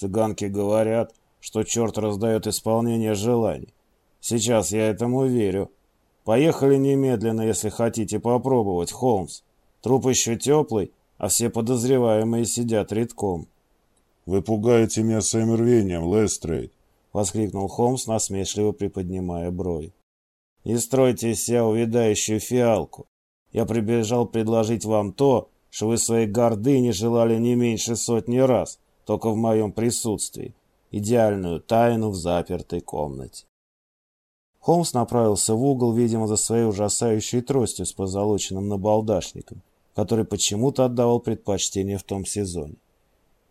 Цыганки говорят, что черт раздает исполнение желаний. Сейчас я этому верю. Поехали немедленно, если хотите попробовать, Холмс. Труп еще теплый, а все подозреваемые сидят редком. «Вы пугаете меня своим рвением, Лестрейд!» — воскликнул Холмс, насмешливо приподнимая брови. «Не стройте из себя увядающую фиалку. Я прибежал предложить вам то, что вы своей гордыни желали не меньше сотни раз, только в моем присутствии. Идеальную тайну в запертой комнате». Холмс направился в угол, видимо, за своей ужасающей тростью с позолоченным набалдашником, который почему-то отдавал предпочтение в том сезоне.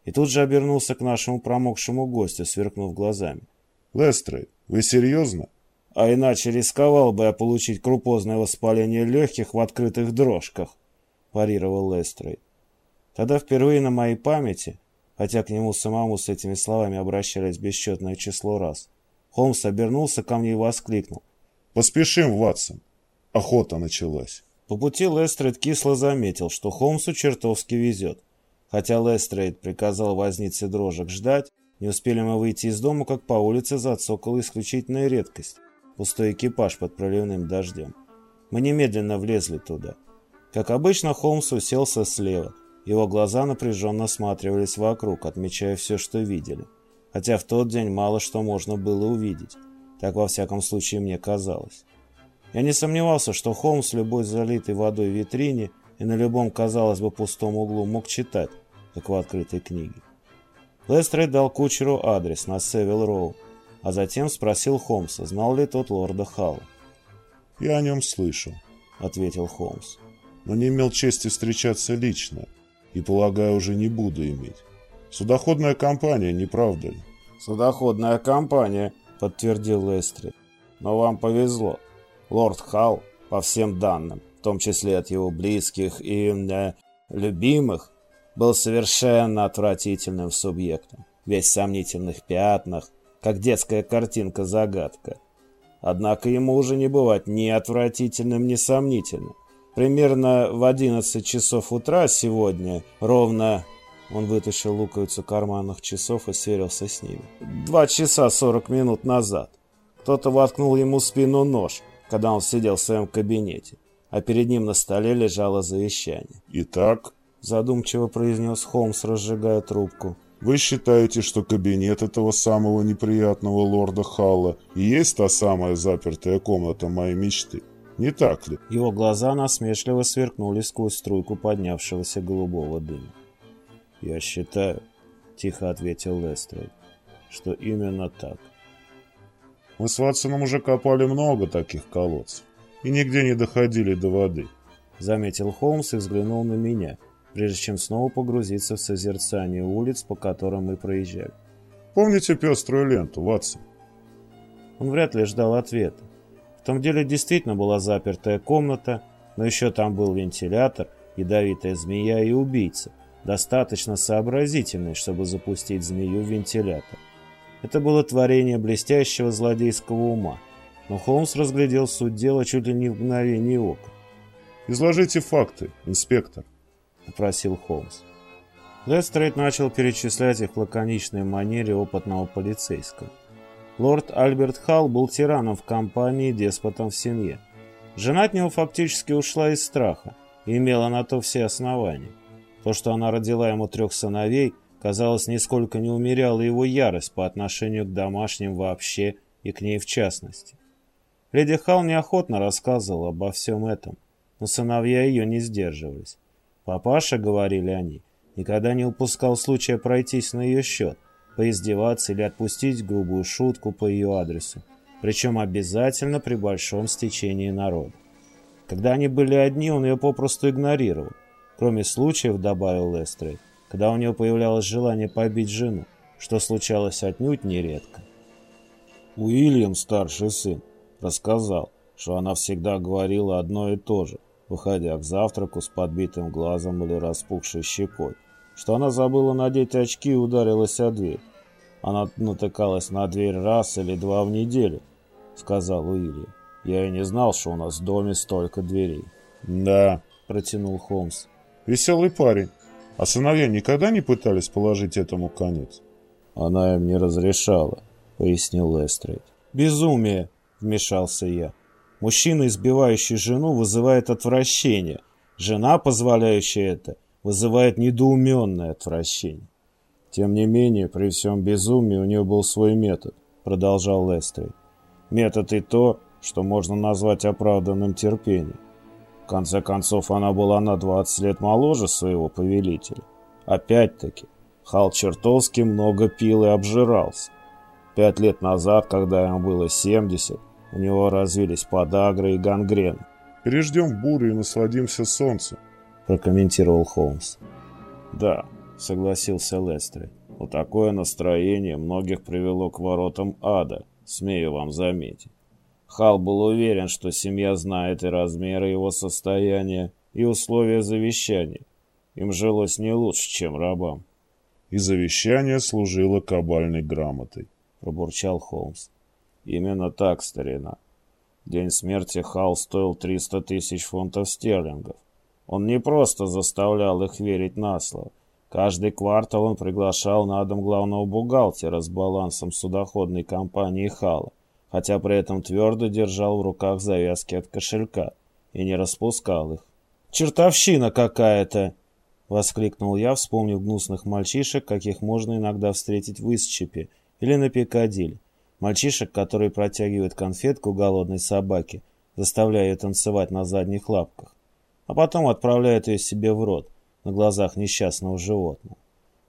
И тут же обернулся к нашему промокшему гостю, сверкнув глазами. «Лестрейд, вы серьезно?» «А иначе рисковал бы я получить крупозное воспаление легких в открытых дрожках», парировал Лестрейд. Тогда впервые на моей памяти, хотя к нему самому с этими словами обращались бесчетное число раз, Холмс обернулся ко мне и воскликнул. «Поспешим, Ватсон! Охота началась!» По пути Лестрейд кисло заметил, что Холмсу чертовски везет. Хотя Лестрейд приказал вознице дрожек ждать, не успели мы выйти из дома, как по улице зацокала исключительная редкость – пустой экипаж под проливным дождем. Мы немедленно влезли туда. Как обычно, Холмс уселся слева. Его глаза напряженно осматривались вокруг, отмечая все, что видели – хотя в тот день мало что можно было увидеть. Так во всяком случае мне казалось. Я не сомневался, что Холмс в любой залитой водой витрине и на любом, казалось бы, пустом углу мог читать, как в открытой книге. Лестрейд дал кучеру адрес на Севил Роу, а затем спросил Холмса, знал ли тот лорда Халла. «Я о нем слышал», — ответил Холмс, «но не имел чести встречаться лично и, полагаю, уже не буду иметь. Судоходная компания, не правда ли? Судоходная компания, подтвердил Лестри. Но вам повезло. Лорд Халл, по всем данным, в том числе от его близких и э, любимых, был совершенно отвратительным субъектом. Весь в сомнительных пятнах, как детская картинка-загадка. Однако ему уже не бывать ни отвратительным, ни сомнительным. Примерно в 11 часов утра сегодня, ровно он вытащил луковицу карманных часов и сверился с ними. Два часа сорок минут назад. Кто-то воткнул ему в спину нож, когда он сидел в своем кабинете, а перед ним на столе лежало завещание. «Итак», — задумчиво произнес Холмс, разжигая трубку, «вы считаете, что кабинет этого самого неприятного лорда Халла и есть та самая запертая комната моей мечты?» Не так ли? Его глаза насмешливо сверкнули сквозь струйку поднявшегося голубого дыма. «Я считаю», — тихо ответил Лестрейд, — «что именно так». «Мы с Ватсоном уже копали много таких колодцев и нигде не доходили до воды», — заметил Холмс и взглянул на меня, прежде чем снова погрузиться в созерцание улиц, по которым мы проезжали. «Помните пеструю ленту, Ватсон?» Он вряд ли ждал ответа. Том деле действительно была запертая комната, но еще там был вентилятор, ядовитая змея и убийца, достаточно сообразительный, чтобы запустить змею в вентилятор. Это было творение блестящего злодейского ума, но Холмс разглядел суть дела чуть ли не в мгновение ока. «Изложите факты, инспектор», — попросил Холмс. Лестрейд начал перечислять их в лаконичной манере опытного полицейского. Лорд Альберт Халл был тираном в компании деспотом в семье. Жена от него фактически ушла из страха и имела на то все основания. То, что она родила ему трех сыновей, казалось, нисколько не умеряло его ярость по отношению к домашним вообще и к ней в частности. Леди Халл неохотно рассказывала обо всем этом, но сыновья ее не сдерживались. Папаша, говорили они, никогда не упускал случая пройтись на ее счет, поиздеваться или отпустить грубую шутку по ее адресу, причем обязательно при большом стечении народа. Когда они были одни, он ее попросту игнорировал, Кроме случаев, добавил Лестрейд, когда у него появлялось желание побить жену, что случалось отнюдь нередко. Уильям, старший сын, рассказал, что она всегда говорила одно и то же, выходя к завтраку с подбитым глазом или распухшей щекой, что она забыла надеть очки и ударилась о дверь. Она натыкалась на дверь раз или два в неделю, сказал Уильям. Я и не знал, что у нас в доме столько дверей. Да, протянул Холмс. Веселый парень. А сыновья никогда не пытались положить этому конец? Она им не разрешала, пояснил Лестрейд. Безумие, вмешался я. Мужчина, избивающий жену, вызывает отвращение. Жена, позволяющая это, вызывает недоуменное отвращение. Тем не менее, при всем безумии у нее был свой метод, продолжал Лестрейд. Метод и то, что можно назвать оправданным терпением. В конце концов, она была на 20 лет моложе своего повелителя. Опять-таки, Хал чертовски много пил и обжирался. Пять лет назад, когда ему было 70, у него развились подагры и гангрен. «Переждем бурю и насладимся солнцем», – прокомментировал Холмс. «Да», – согласился Лестри. «Вот такое настроение многих привело к воротам ада, смею вам заметить. Хал был уверен, что семья знает и размеры его состояния, и условия завещания. Им жилось не лучше, чем рабам. И завещание служило кабальной грамотой, пробурчал Холмс. Именно так, старина. День смерти Хал стоил 300 тысяч фунтов стерлингов. Он не просто заставлял их верить на слово. Каждый квартал он приглашал на дом главного бухгалтера с балансом судоходной компании Хала хотя при этом твердо держал в руках завязки от кошелька и не распускал их. «Чертовщина какая-то!» — воскликнул я, вспомнив гнусных мальчишек, каких можно иногда встретить в Исчепе или на Пикадилли. Мальчишек, которые протягивают конфетку голодной собаке, заставляя ее танцевать на задних лапках, а потом отправляют ее себе в рот на глазах несчастного животного.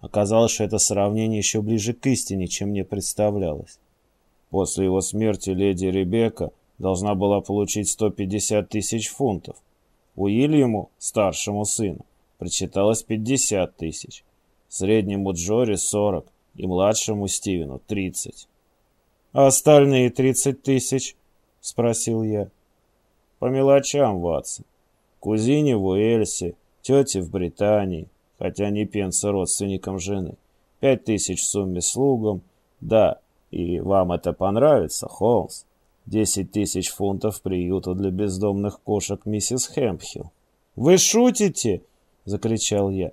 Оказалось, что это сравнение еще ближе к истине, чем мне представлялось. После его смерти леди Ребекка должна была получить 150 тысяч фунтов. Уильяму, старшему сыну, причиталось 50 тысяч, среднему Джори 40 и младшему Стивену 30. «А остальные 30 тысяч?» — спросил я. «По мелочам, Ватсон. Кузине в Уэльсе, тете в Британии, хотя не пенса родственникам жены, пять тысяч в сумме слугам, да, и вам это понравится, Холмс? Десять тысяч фунтов приюту для бездомных кошек миссис Хэмпхилл. «Вы шутите?» — закричал я.